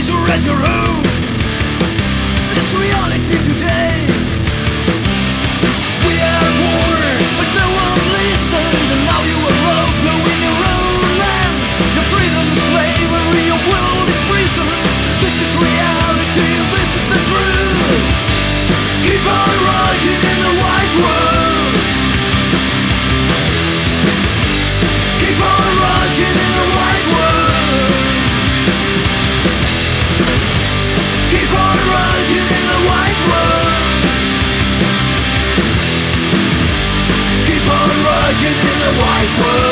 pleasure at your home. It's reality today. We are at war, but no one listened. And now you are rogue, in your own land. Your freedom is slavery, your world is prison. This is reality, this is the truth. Keep on rocking in the white world. World.